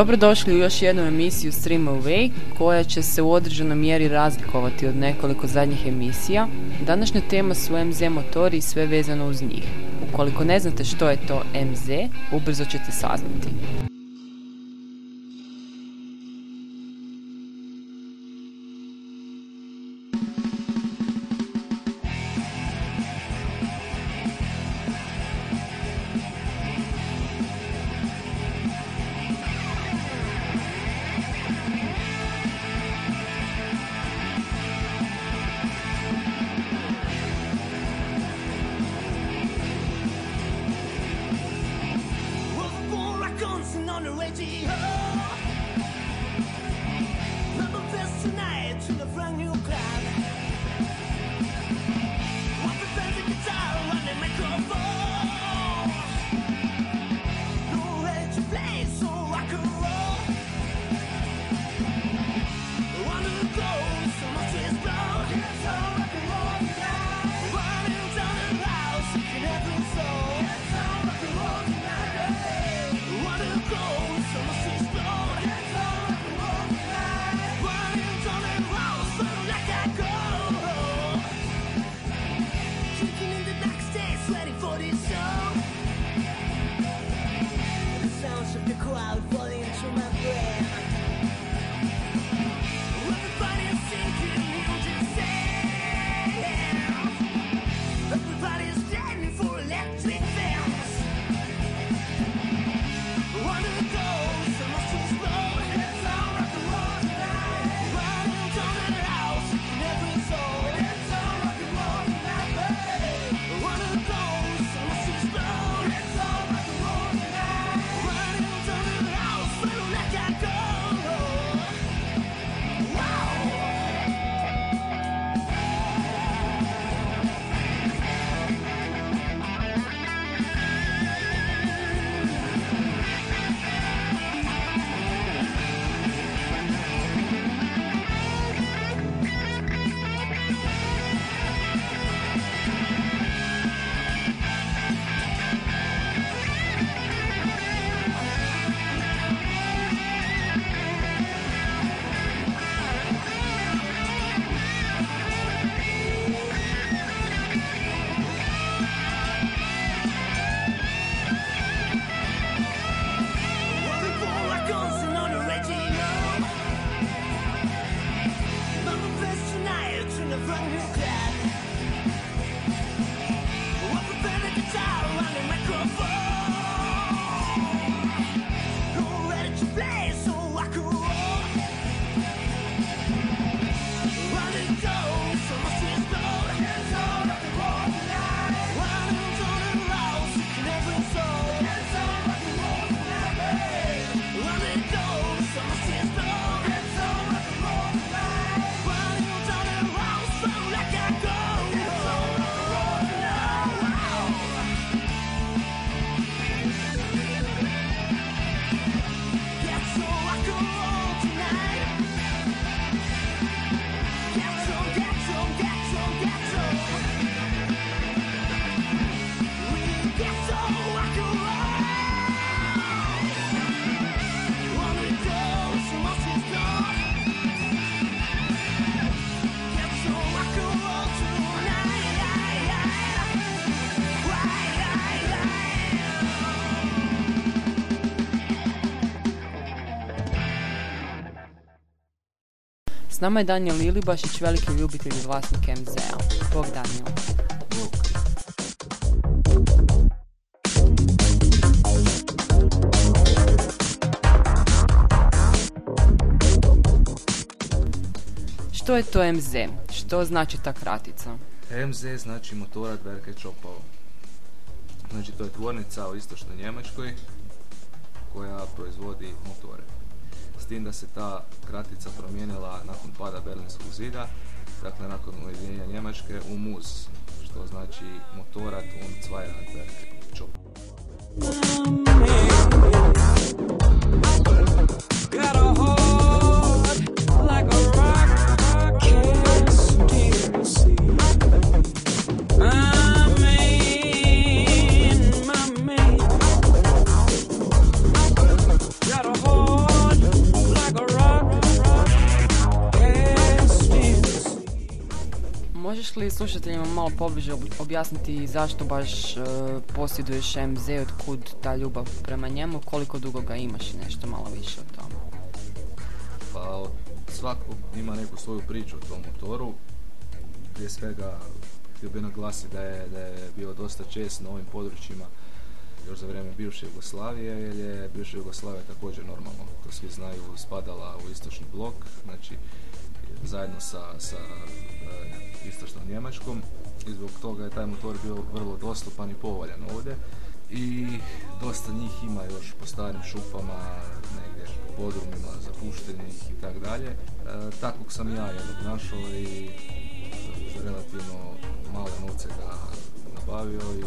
Dobrodošli u još jednu emisiju Stream Away koja će se u određenoj mjeri razlikovati od nekoliko zadnjih emisija. Današnja tema su MZ motori i sve vezano uz njih. Ukoliko ne znate što je to MZ, ubrzo ćete saznati. It's on the radio. Nama je Daniel Ilibašić, veliki ljubitelj i vlasnik MZ-a. Bog Daniel. Što je to MZ? Što znači ta kratica? MZ znači motora Dverke Čopalo. Znači to je tvornica u istočnoj Njemačkoj koja proizvodi motore. Tim da se ta kratica promijenila nakon pada Berlinskog zida, dakle nakon ujedinjenja Njemačke u MUZ, što znači motorat und Zweiradwerke Čopao. Got Možeš li slušateljima malo pobliže ob- objasniti zašto baš e, posjeduješ MZ, od kud ta ljubav prema njemu, koliko dugo ga imaš i nešto malo više o tome? Pa svako ima neku svoju priču o tom motoru. Prije svega htio bih naglasiti da je, da je bio dosta čest na ovim područjima još za vrijeme bivše Jugoslavije, jer je bivša Jugoslavija također normalno, to svi znaju, spadala u istočni blok, znači zajedno sa, sa e, istočnom Njemačkom i zbog toga je taj motor bio vrlo dostupan i povoljan ovdje i dosta njih ima još po starim šupama, negdje po podrumima zapuštenih i tak dalje. E, takvog sam ja jednog našao i relativno male novce ga nabavio i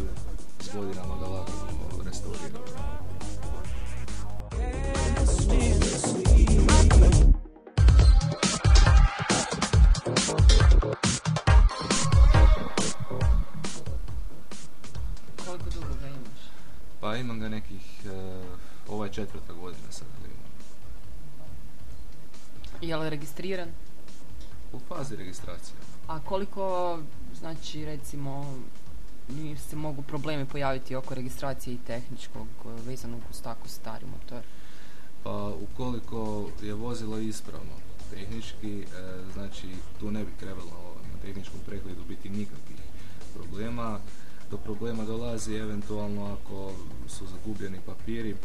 s godinama ga lagano restaurirao. Ga nekih, ovo je četvrta godina sad ga imam. Je li registriran? U fazi registracije. A koliko, znači recimo, se mogu problemi pojaviti oko registracije i tehničkog e, vezanog uz tako stari motor? Pa ukoliko je vozilo ispravno tehnički, e, znači tu ne bi trebalo na tehničkom pregledu biti nikakvih problema. Do problema dolazi eventualno ako su zagubljeni papiri,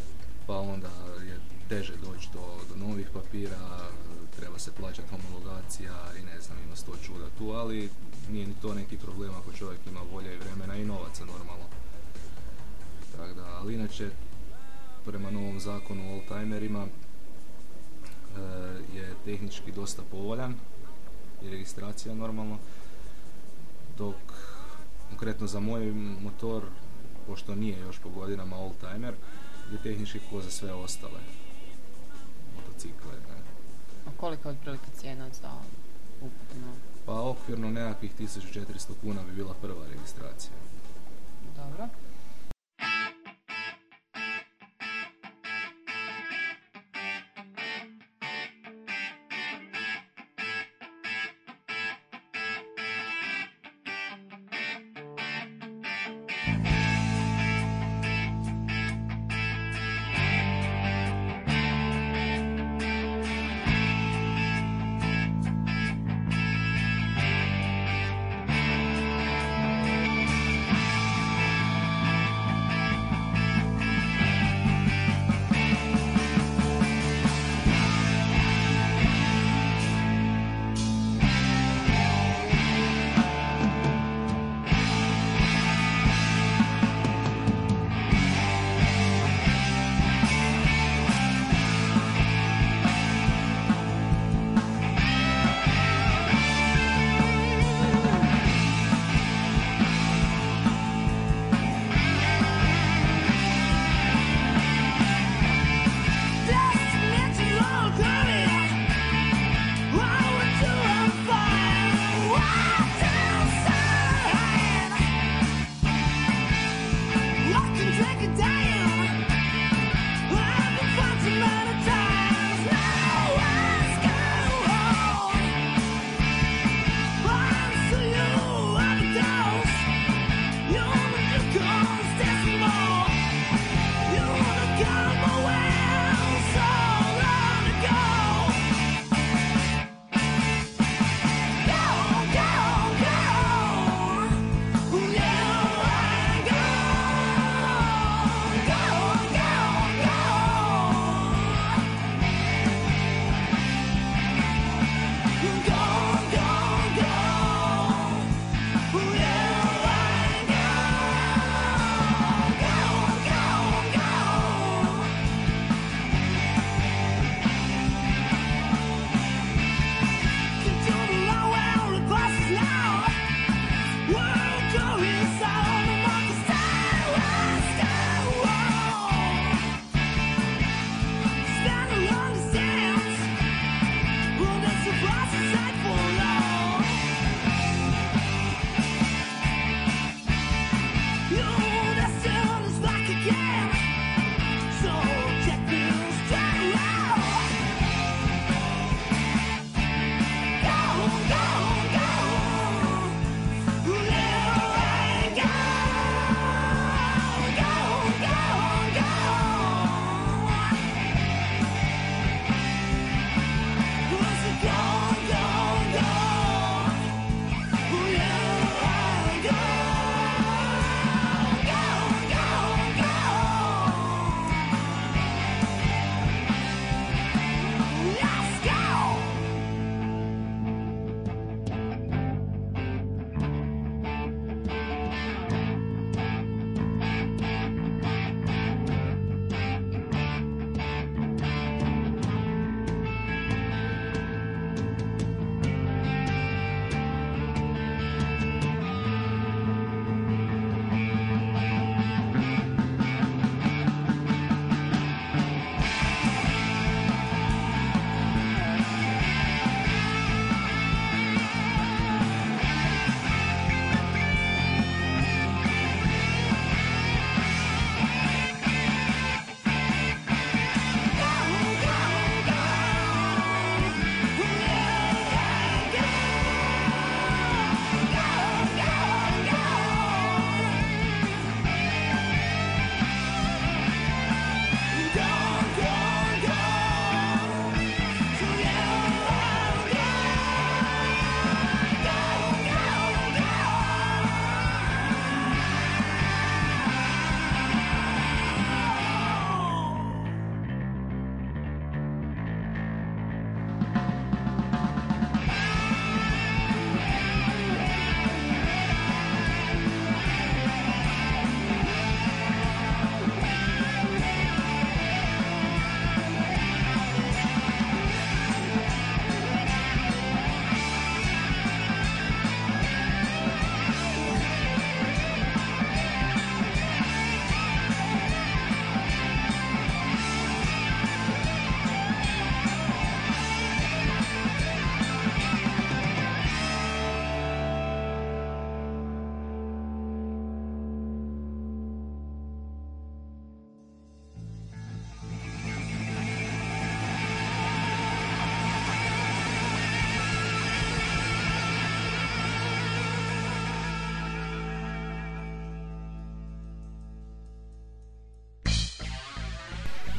pa onda je teže doći do, do novih papira, treba se plaćati homologacija i ne znam, ima sto čuda tu, ali nije ni to neki problem ako čovjek ima volje i vremena i novaca normalno. Tako da, ali inače, prema novom zakonu o oldtimerima e, je tehnički dosta povoljan i registracija normalno, dok konkretno za moj motor, pošto nije još po godinama oldtimer, je tehnički ko za sve ostale motocikle. Ne. A kolika je otprilike cijena za ukupno? Pa okvirno nekakvih 1400 kuna bi bila prva registracija. Dobro.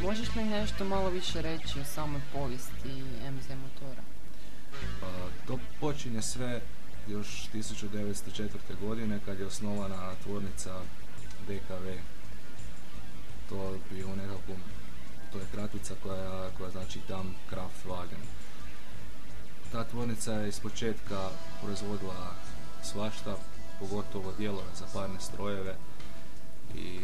Možeš li nešto malo više reći o samoj povijesti MZ motora? Pa, to počinje sve još 1904. godine kad je osnovana tvornica DKV. To bi u nekakvom, to je kratica koja, koja znači tam Kraftwagen. Ta tvornica je iz početka proizvodila svašta, pogotovo dijelove za parne strojeve i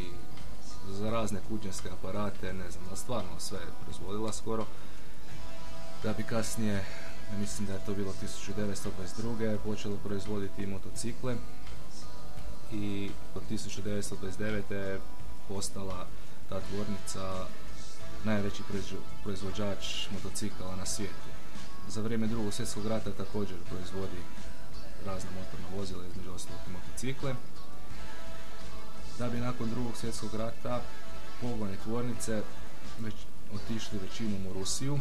za razne kućanske aparate, ne znam, stvarno sve je proizvodila skoro. Da bi kasnije, mislim da je to bilo 1922. počelo proizvoditi i motocikle i od 1929. je postala ta tvornica najveći proizvo- proizvođač motocikala na svijetu. Za vrijeme drugog svjetskog rata također proizvodi razna motorna vozila, između ostalog motocikle. Da bi nakon drugog svjetskog rata pogoni tvornice već otišli većinom u Rusiju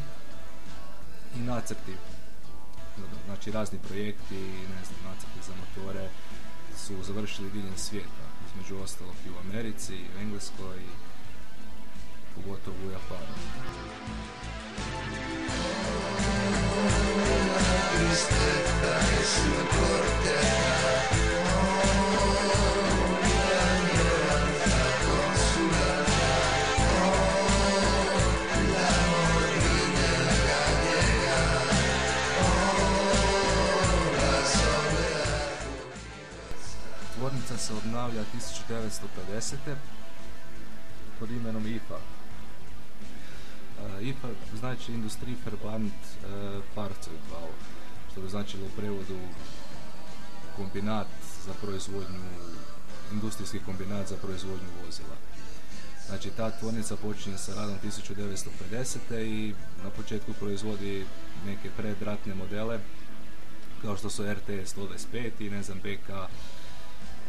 i nacrti, znači razni projekti, ne znam, nacrti za motore su završili diljem svijeta, između ostalog i u Americi, i u Engleskoj, i pogotovo u Japanu. Tvornica se obnavlja 1950. pod imenom IFA. E, IFA znači Industrieverband e, Fahrzeugbau, što bi značilo u prevodu kombinat za proizvodnju, industrijski kombinat za proizvodnju vozila. Znači ta tvornica počinje sa radom 1950. i na početku proizvodi neke predratne modele kao što su RTS 125 i ne znam BK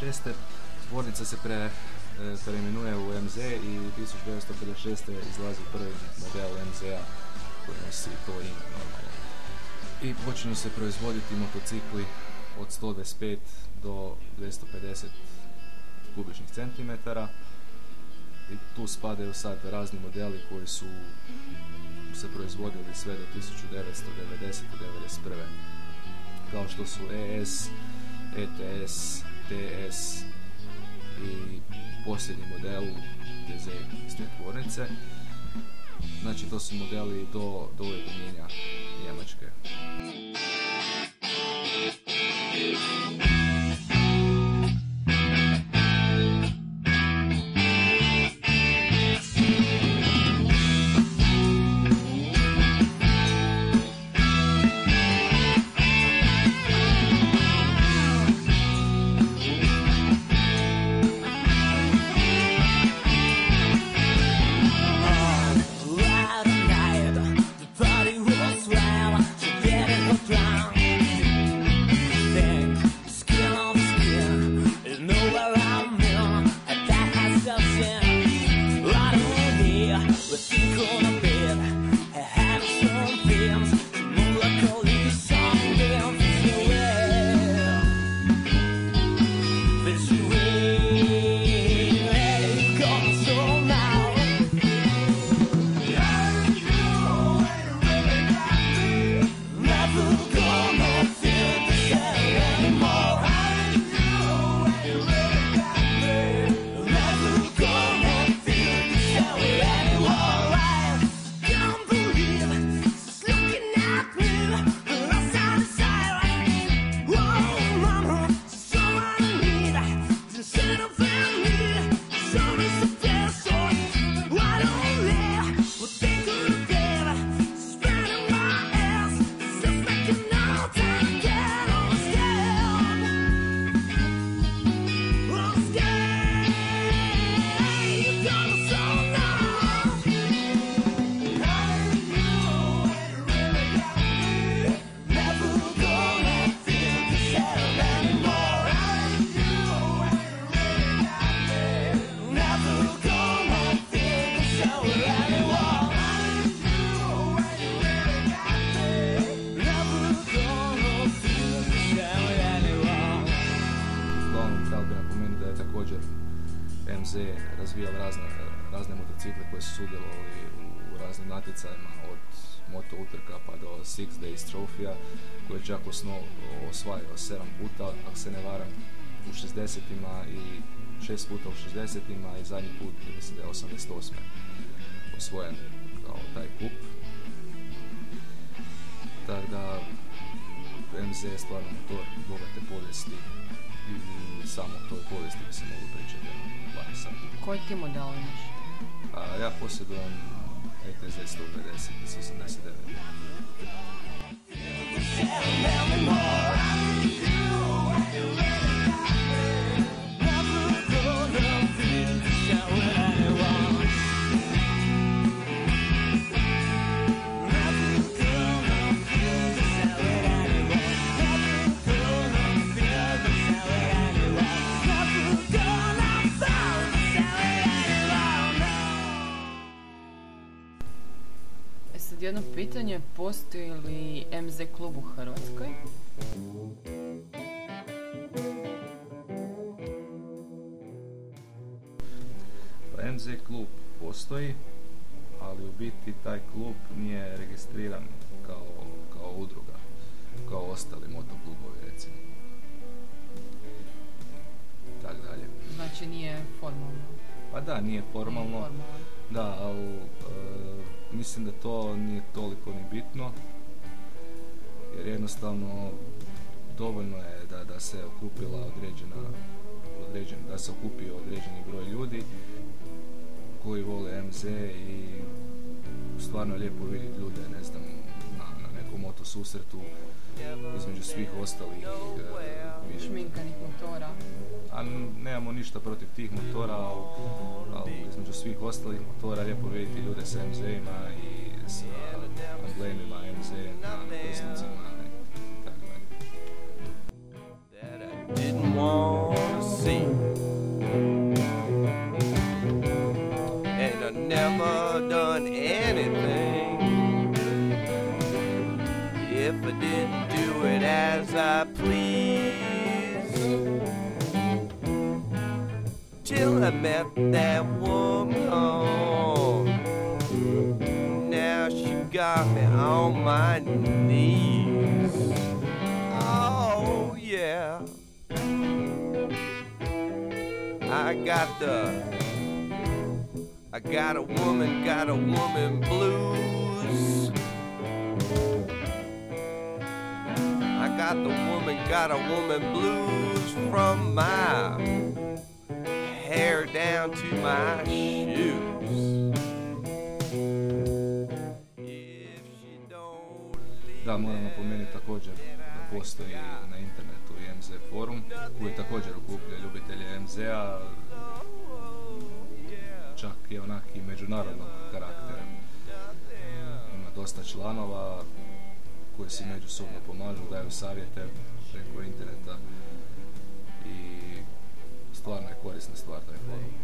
1956. tvornica se pre, e, preimenuje u MZ i 1956. izlazi prvi model MZ-a koji nosi to ime normalno. I počinju se proizvoditi motocikli od 125 do 250 kubičnih centimetara i tu spadaju sad razni modeli koji su se proizvodili sve do 1990. 91. kao što su ES, ETS, TS i posljednji model DZ iz te tvornice. Znači to su modeli do, do ujedinjenja Njemačke. Koje je čak osno, osvajao sedam puta, ako se ne varam, u 60-ima i šest puta u 60-ima i zadnji put, mislim da je 88. osvojen kao taj kup. Tako da MZ je stvarno motor bogate povijesti i samo toj povijesti bi se mogu pričati jedno 20 sati. Koji ti model imaš? Ja posjedujem ETZ 150 iz 89. E sad jedno pitanje, postoji li MZ klub u Hrvatskoj? MZ klub postoji, ali u biti taj klub nije registriran kao, kao udruga, kao ostali motoklubovi recimo. Tak dalje. Znači nije formalno. Pa da, nije formalno. Formalno. Da, ali e, mislim da to nije toliko ni bitno, jer jednostavno dovoljno je da, da se okupila određena, određen, da se okupio određeni broj ljudi koji vole MZ i stvarno je lijepo vidjeti ljude, ne znam, na, na nekom moto susretu između svih ostalih e, Šminkanih motora. a nemamo ništa protiv tih motora, ali, ali između svih ostalih motora lijepo vidjeti ljude sa MZ-ima i sa emblemima MZ na prsnicima i tako dalje. I met that woman. Now she got me on my knees. Oh, yeah. I got the. I got a woman, got a woman blues. I got the woman, got a woman blues from my hair down to my shoes. Da, moram napomenuti također da postoji na internetu MZ forum koji također okuplja ljubitelje MZ-a, čak je onak i međunarodnog karaktera. Ima dosta članova koji si međusobno pomažu, daju savjete preko interneta stvarno je korisna stvar taj forum.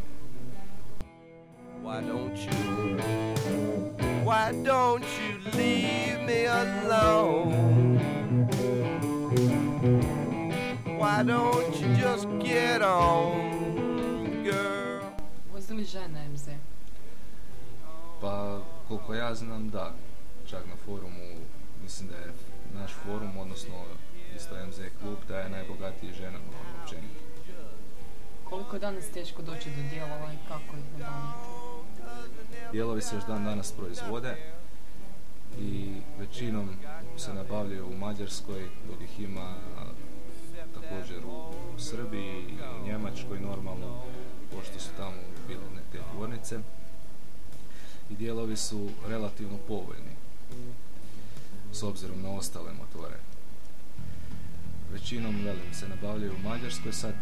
Why don't you? Why don't you leave me alone? Why don't you just get on, girl? Vozi li žena MZ? Pa koliko ja znam da, čak na forumu, mislim da je naš forum, odnosno isto MZ klub, da je najbogatiji ženama općenito. Koliko je danas teško doći do dijelova i kako ih nabaviti? Dijelovi se još dan danas proizvode i većinom se nabavljaju u Mađarskoj, dok ih ima također u Srbiji i u Njemačkoj normalno, pošto su tamo bile te tvornice. I dijelovi su relativno povoljni s obzirom na ostale motore. Većinom, velim, se nabavljaju u Mađarskoj, sad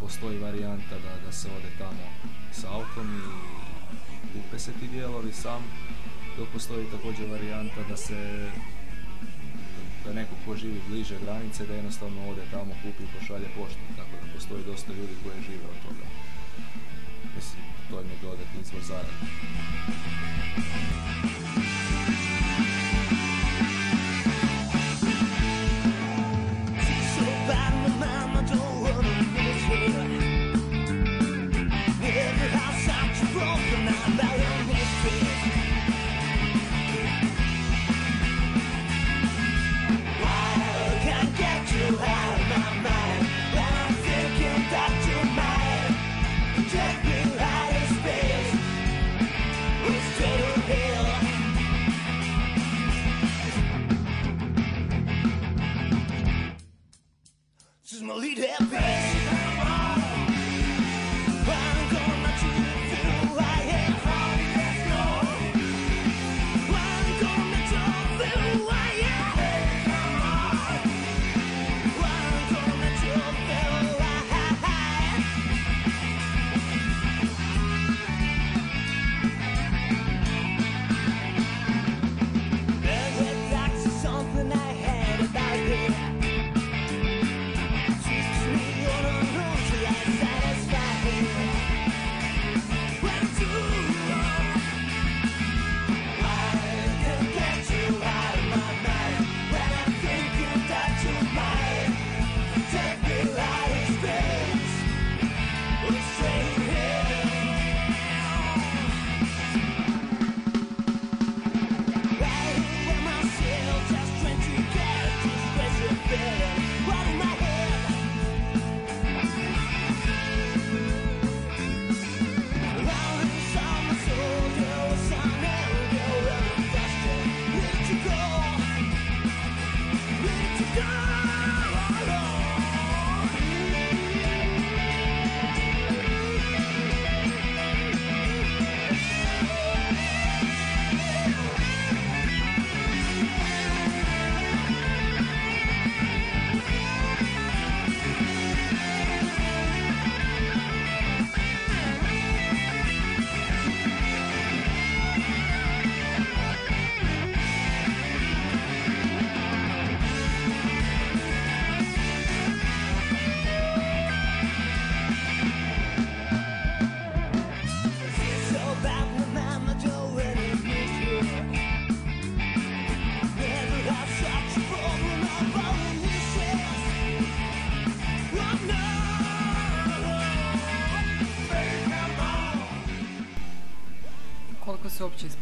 postoji varijanta da, da se ode tamo s autom i kupe se ti dijelovi sam, dok postoji također varijanta da se da neko ko živi bliže granice da jednostavno ode tamo, kupi i pošalje poštom, tako da postoji dosta ljudi koji žive od toga. Mislim, to je dodatni izvor zarade.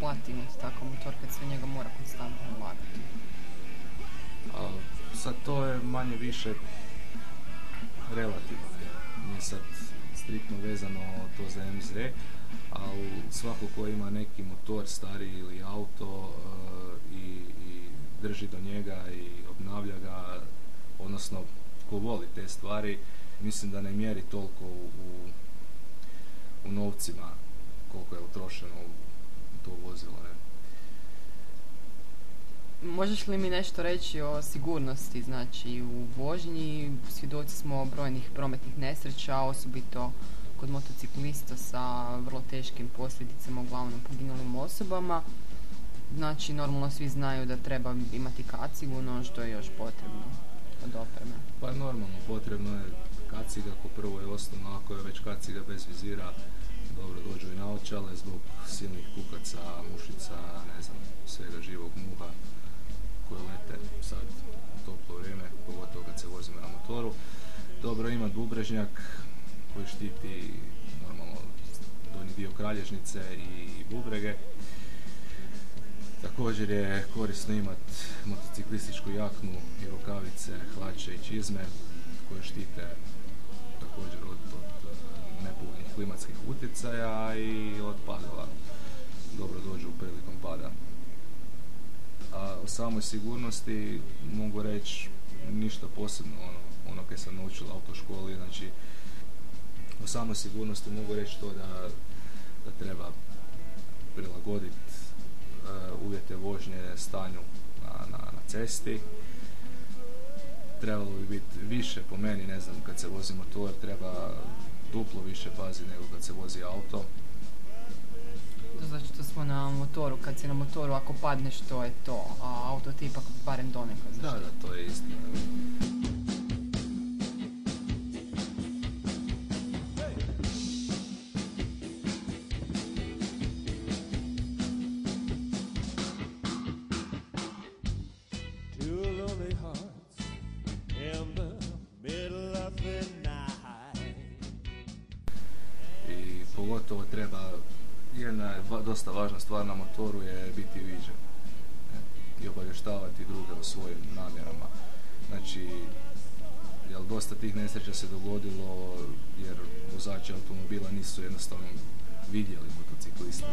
Imati takav motor kad se njega mora konstantno ulagati? A sad to je manje više relativno. Nije sad striktno vezano to za MZ, ali svako ko ima neki motor stari ili auto e, i, i drži do njega i obnavlja ga, odnosno ko voli te stvari, mislim da ne mjeri toliko u, u, u novcima koliko je utrošeno u to vozilo. Ne? Možeš li mi nešto reći o sigurnosti, znači u vožnji svjedoci smo brojnih prometnih nesreća, osobito kod motociklista sa vrlo teškim posljedicama, uglavnom poginulim osobama. Znači, normalno svi znaju da treba imati kacigu, no što je još potrebno od opreme. Pa normalno, potrebno je kaciga ko prvo je osnovno, ako je već kaciga bez vizira, dobro dođu i naočale zbog silnih kukaca, mušica, ne znam, svega živog muha koje lete sad toplo vrijeme, pogotovo kad se vozimo na motoru. Dobro ima bubrežnjak koji štiti normalno donji dio kralježnice i bubrege. Također je korisno imati motociklističku jaknu i rukavice, hlače i čizme koje štite također od, od e, nepovoljnih klimatskih utjecaja i od padova. Dobro dođu prilikom pada. A o samoj sigurnosti mogu reći ništa posebno ono, ono kaj sam naučila u autoškoli, znači o samoj sigurnosti mogu reći to da, da treba prilagoditi e, uvjete vožnje stanju na, na, na cesti. Trebalo bi biti više po meni, ne znam, kad se vozi motor treba duplo više paziti nego kad se vozi auto. To znači da smo na motoru, kad si na motoru ako padneš to je to, a auto ti ipak barem donekle Da, zaštiti. da, to je istina. Dosta važna stvar na motoru je biti viđen. I obavještavati druge o svojim namjerama. Znači, jel dosta tih nesreća se dogodilo jer vozači automobila nisu jednostavno vidjeli motocikliste.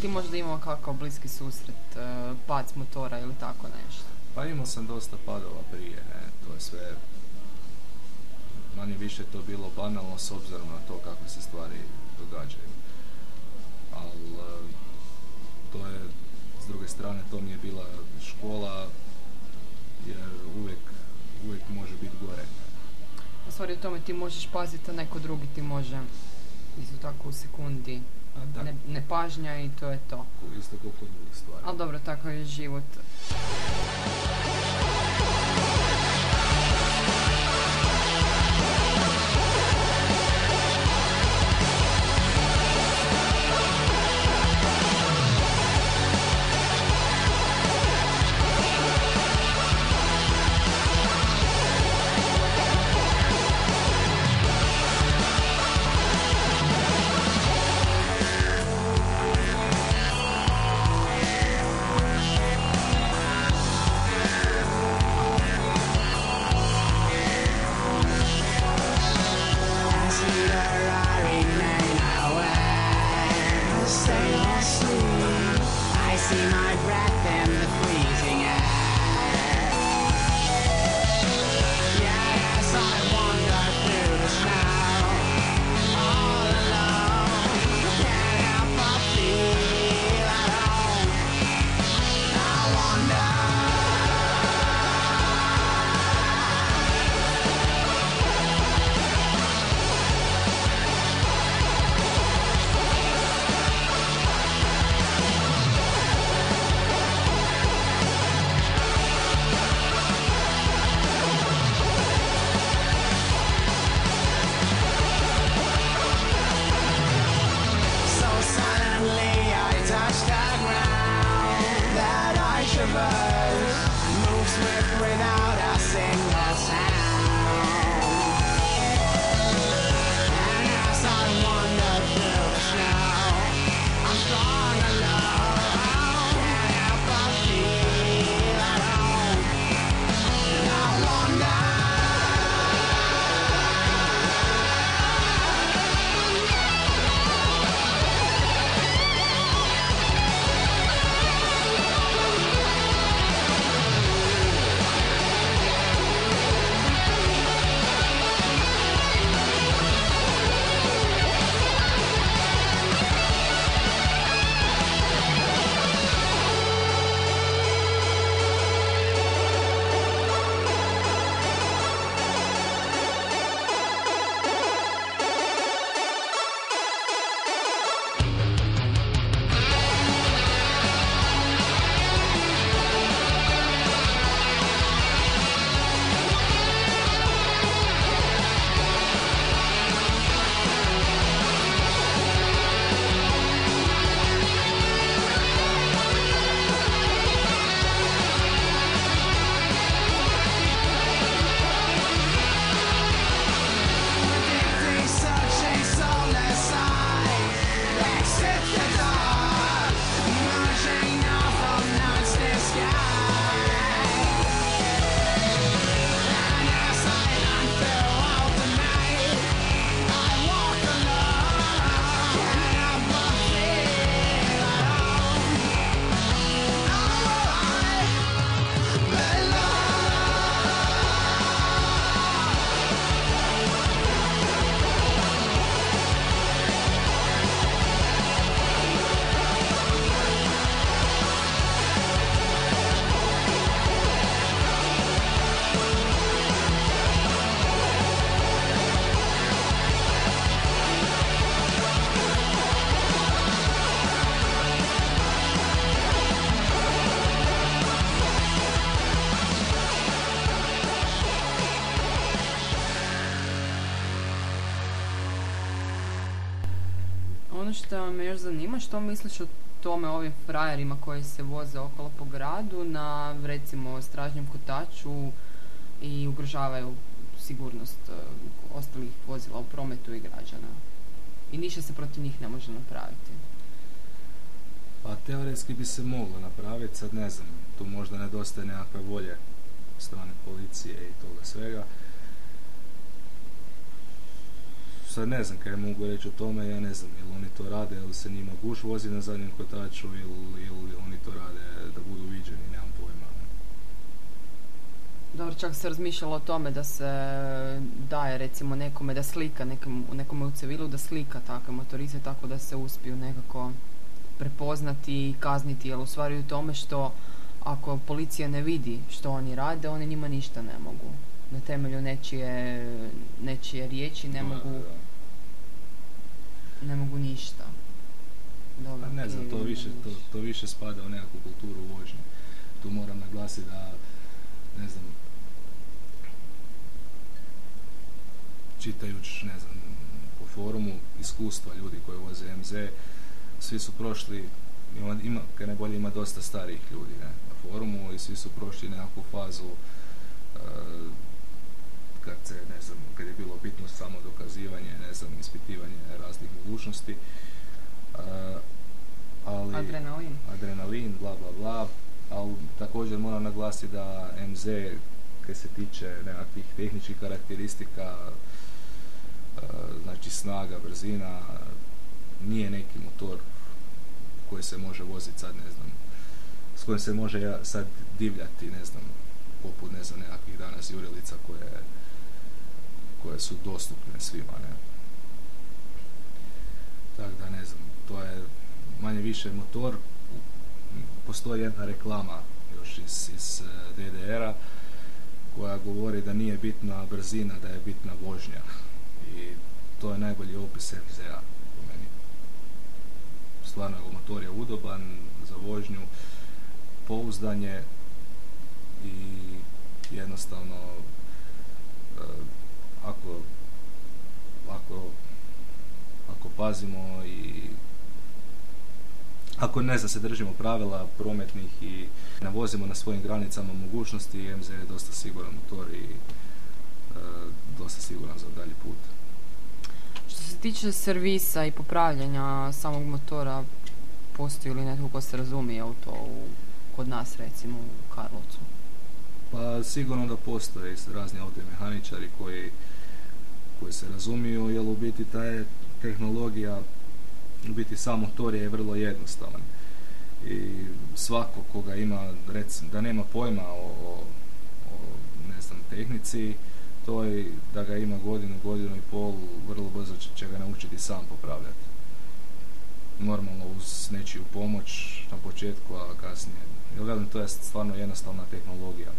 Ti možda imao kakav bliski susret, e, pad s motora ili tako nešto? Pa imao sam dosta padova prije, ne, to je sve manje više to bilo banalno s obzirom na to kako se stvari događaju. Ali to je, s druge strane, to mi je bila škola jer uvijek, uvijek može biti gore. U stvari u tome ti možeš paziti, a neko drugi ti može isto tako u sekundi da, ne, nepažnja i to je to. isto kao kod drugih stvari. Ali dobro, tako je život. Što me još zanima, što misliš o tome ovim frajerima koji se voze okolo po gradu na recimo stražnjem kotaču i ugrožavaju sigurnost e, ostalih vozila u prometu i građana? I ništa se protiv njih ne može napraviti. Pa teoretski bi se moglo napraviti, sad ne znam, tu možda nedostaje nekakve volje strane policije i toga svega. Sad ne znam kaj mogu reći o tome, ja ne znam, jel oni to rade, jel se njima guš vozi na zadnjem kotaču, ili, ili oni to rade da budu viđeni, nemam pojma. Dobro, čak se razmišljalo o tome da se daje recimo nekome da slika, nekom, nekome u civilu da slika takve motoriste tako da se uspiju nekako prepoznati i kazniti, jer u stvari u tome što ako policija ne vidi što oni rade, oni njima ništa ne mogu. Na temelju nečije, nečije riječi ne Da, mogu, da. Ne mogu ništa. Dobro, Pa ne znam, to više, to, to više spada u nekakvu kulturu vožnje. Tu moram naglasiti da, ne znam, čitajući, ne znam, po forumu iskustva ljudi koji voze MZ, svi su prošli, ima, ima kaj najbolje ima dosta starijih ljudi ne, na forumu i svi su prošli nekakvu fazu e, kad se, ne znam, kad je bilo bitno samo dokazivanje, ne znam, ispitivanje raznih mogućnosti. E, ali Adrenalin. adrenalin, bla bla bla, ali također moram naglasiti da MZ kad se tiče nekakvih tehničkih karakteristika, e, znači snaga, brzina, nije neki motor koji se može voziti sad, ne znam, s kojim se može sad divljati, ne znam, poput, ne znam, nekakvih danas jurilica koje, koje su dostupne svima, ne. Tako da, ne znam, to je manje više motor, postoji jedna reklama još iz, iz eh, DDR-a koja govori da nije bitna brzina, da je bitna vožnja. I to je najbolji opis MZ-a meni. Stvarno, motor je udoban za vožnju, pouzdanje i jednostavno eh, ako, ako, ako pazimo i ako ne znam se držimo pravila prometnih i navozimo na svojim granicama mogućnosti, MZ je dosta siguran motor i e, dosta siguran za dalji put. Što se tiče servisa i popravljanja samog motora, postoji li netko ko se razumije u to kod nas recimo u Karlovcu? Pa sigurno da postoje razni automehaničari koji, koji se razumiju, jer u biti ta je tehnologija, u biti sam motor je vrlo jednostavan. I svako koga ima, recimo, da nema pojma o, o, ne znam, tehnici, to je da ga ima godinu, godinu i pol, vrlo brzo će, ga naučiti sam popravljati. Normalno uz nečiju pomoć na početku, a kasnije. Jer to je stvarno jednostavna tehnologija.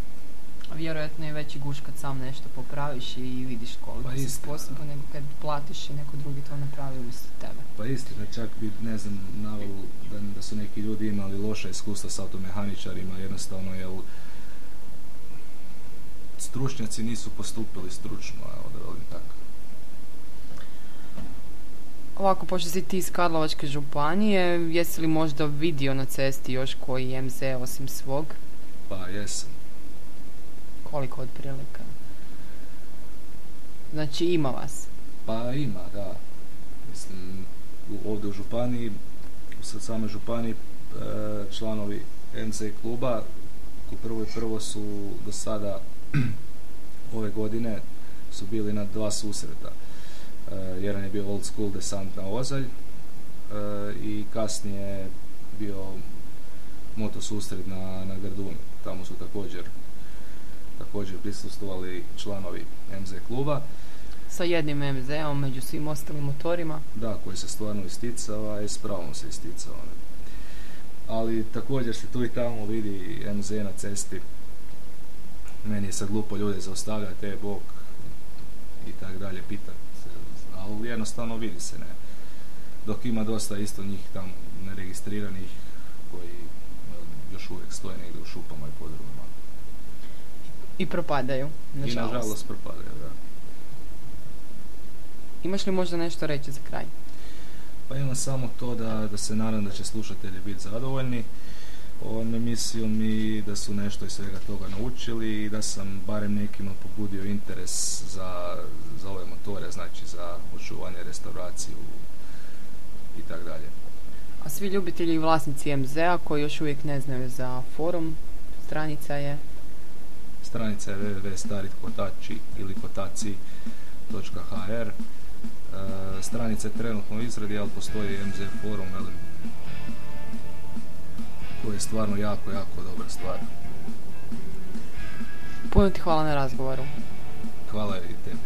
A vjerojatno je veći guš kad sam nešto popraviš i vidiš koliko Pa si istina, sposoban nego kad platiš i neko drugi to napravi umjesto tebe. Pa istina, čak bi, ne znam, naveo da, da su neki ljudi imali loša iskustva s automehaničarima, jednostavno, jer stručnjaci nisu postupili stručno, evo da velim tako. Ovako, pošto si ti iz Karlovačke županije, jesi li možda vidio na cesti još koji MZ osim svog? Pa jesam. Koliko otprilike? Znači ima vas. Pa ima, da. Mislim, ovdje u županiji, u sa- samoj županiji, e, članovi MC kluba, u prvo i prvo su do sada ove godine su bili na dva susreta. E, jedan je bio Old School desant na Ozalj e, i kasnije je bio moto susret na, na. Tamo su također također prisustvovali članovi MZ kluba. Sa jednim MZ-om među svim ostalim motorima. Da, koji se stvarno isticao, a i s pravom se isticao. Ali također se tu i tamo vidi MZ na cesti. Meni je sad glupo ljude zaustavljati, e, bok, i tak dalje, pitat. Ali jednostavno vidi se, ne. Dok ima dosta isto njih tamo neregistriranih koji još uvijek stoje negdje u šupama i podrumima. I propadaju, nažalost. I nažalost propadaju, da. Imaš li možda nešto reći za kraj? Pa imam samo to da, da se nadam da će slušatelji biti zadovoljni ovom emisijom i da su nešto iz svega toga naučili i da sam barem nekima pobudio interes za, za ove motore, znači za očuvanje, restauraciju i tak dalje. A svi ljubitelji i vlasnici MZ-a koji još uvijek ne znaju za forum, stranica je Stranica je www.starikotači ili kotaci.hr e, stranica je trenutno u izradi, ali postoji MZ forum, koji je stvarno jako, jako dobra stvar. Puno ti hvala na razgovoru. Hvala i tebi.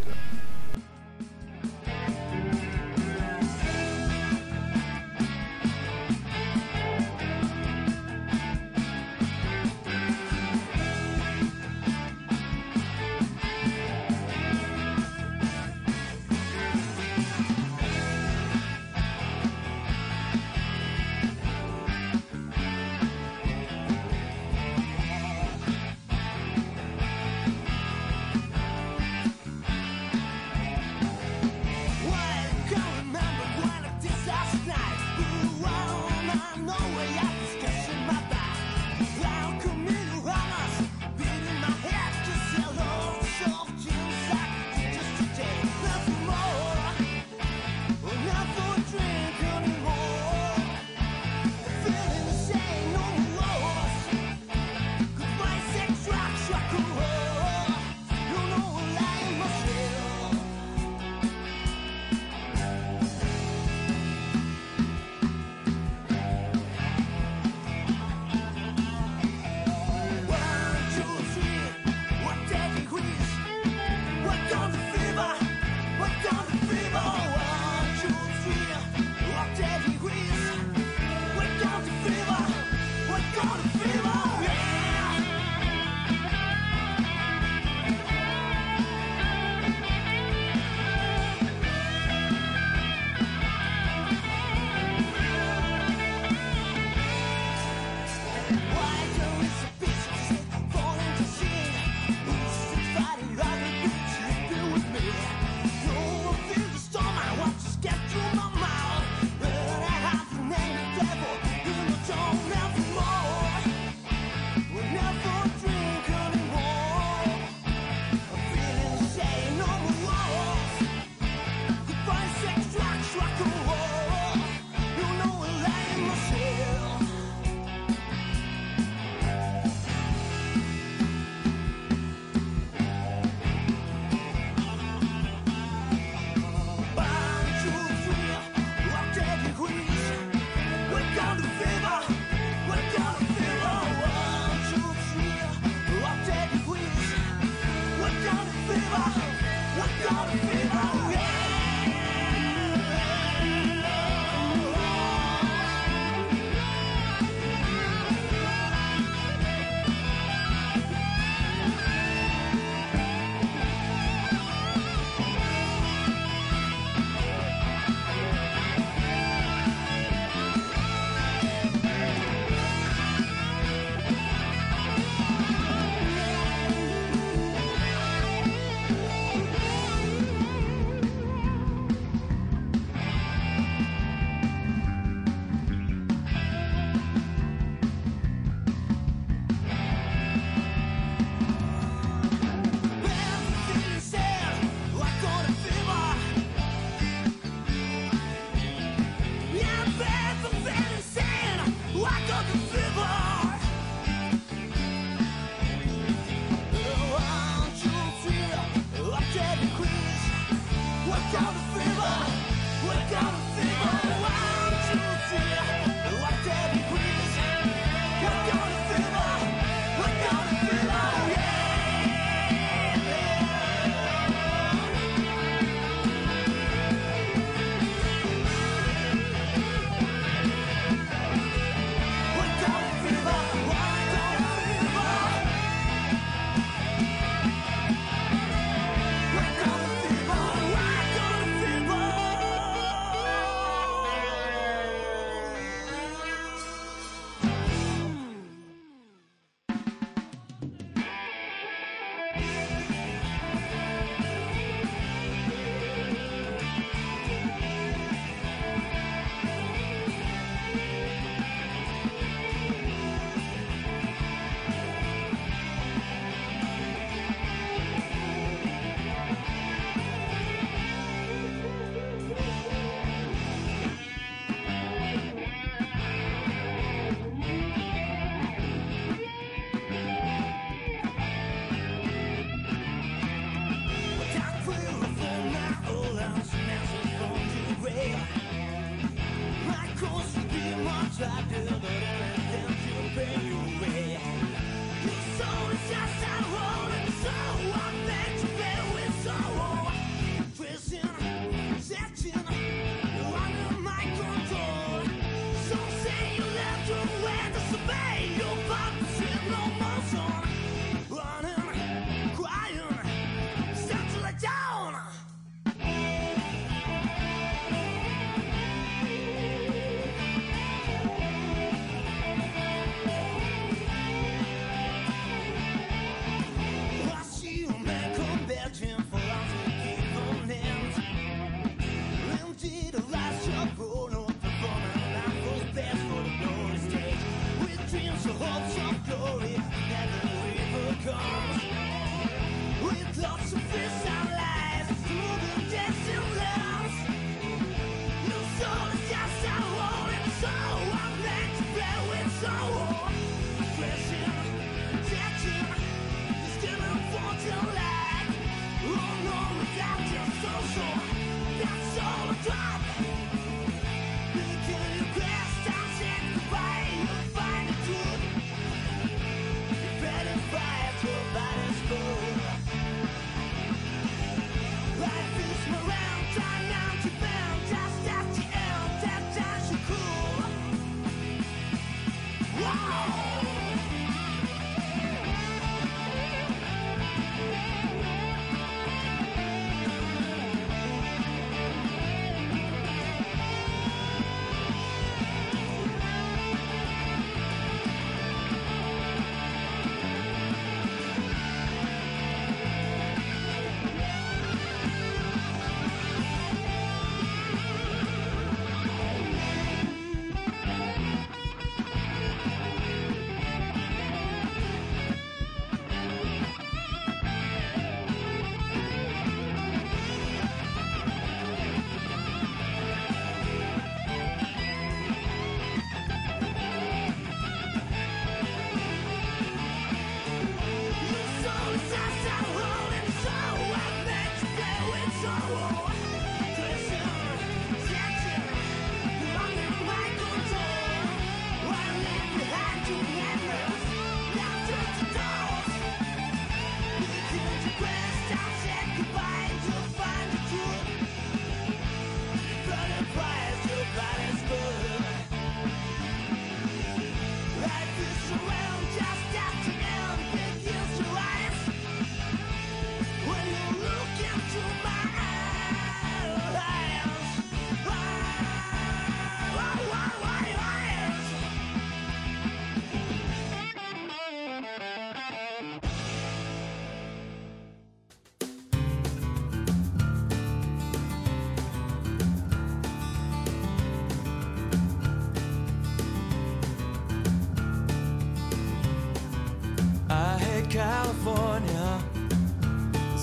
Bye.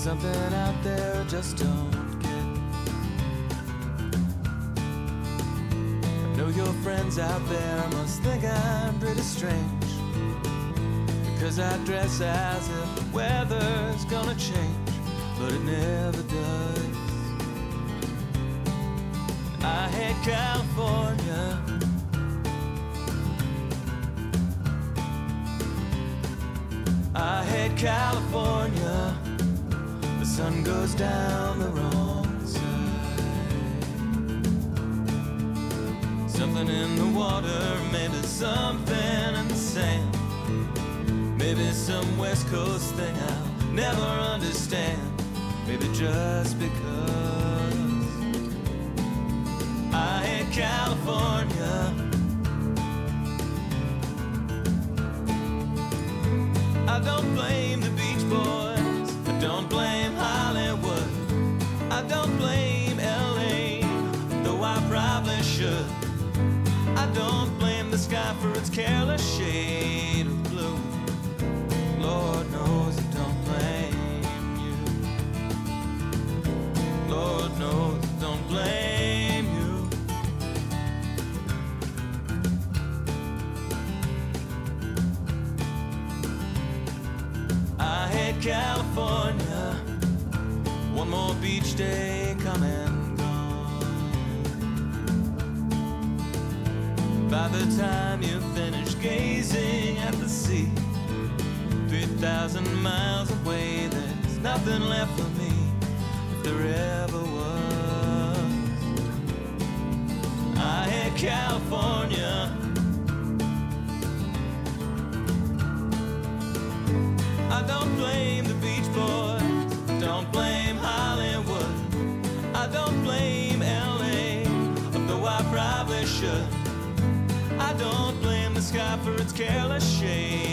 Something out there just don't get. I know your friends out there must think I'm pretty strange. Because I dress as if the weather's gonna change, but it never does. I hate California. I hate California. Sun goes down the wrong side. Something in the water, maybe something in the sand. Maybe some West Coast thing I'll never understand. Maybe just because I hate California. For its careless shade of blue. Lord knows I don't blame you. Lord knows I don't blame you. I hate California. One more beach day gone. By the time gazing at the sea, 3,000 miles away, there's nothing left for me if there ever was. I hate California. Sky for its careless shade